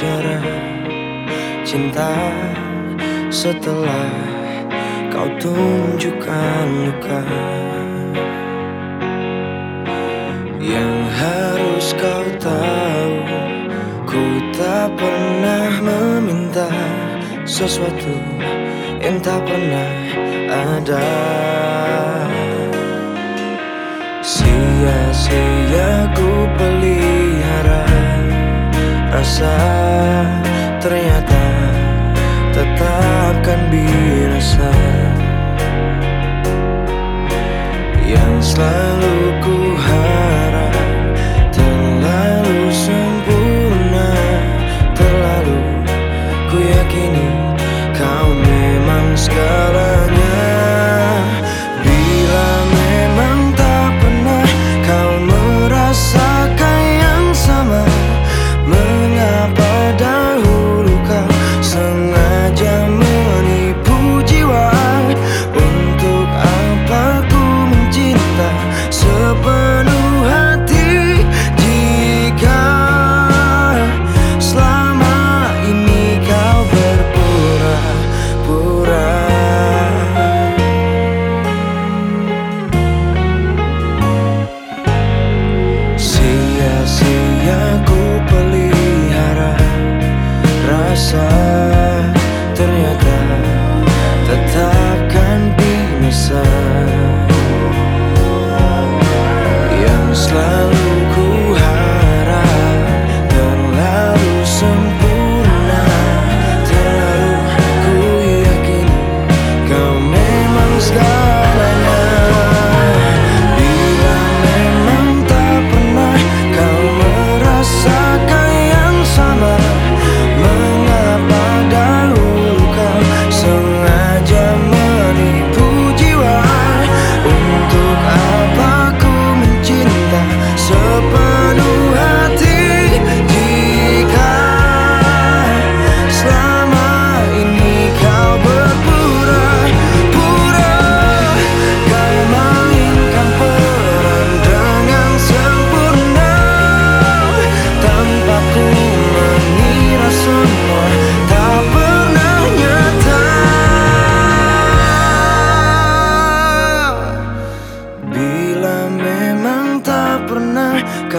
penjara cinta setelah kau tunjukkan luka yang harus kau tahu. Ku tak pernah meminta sesuatu yang tak pernah ada. Sia-sia ku pelihara rasa ternyata sun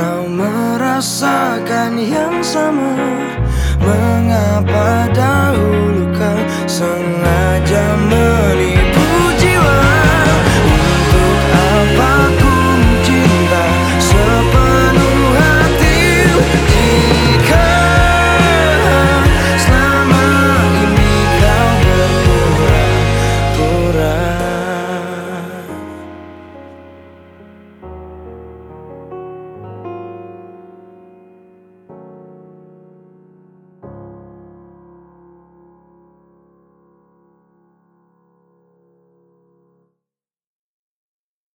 Kau merasakan yang sama. Mengapa dahulu kau sengaja menipu